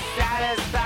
satisfied.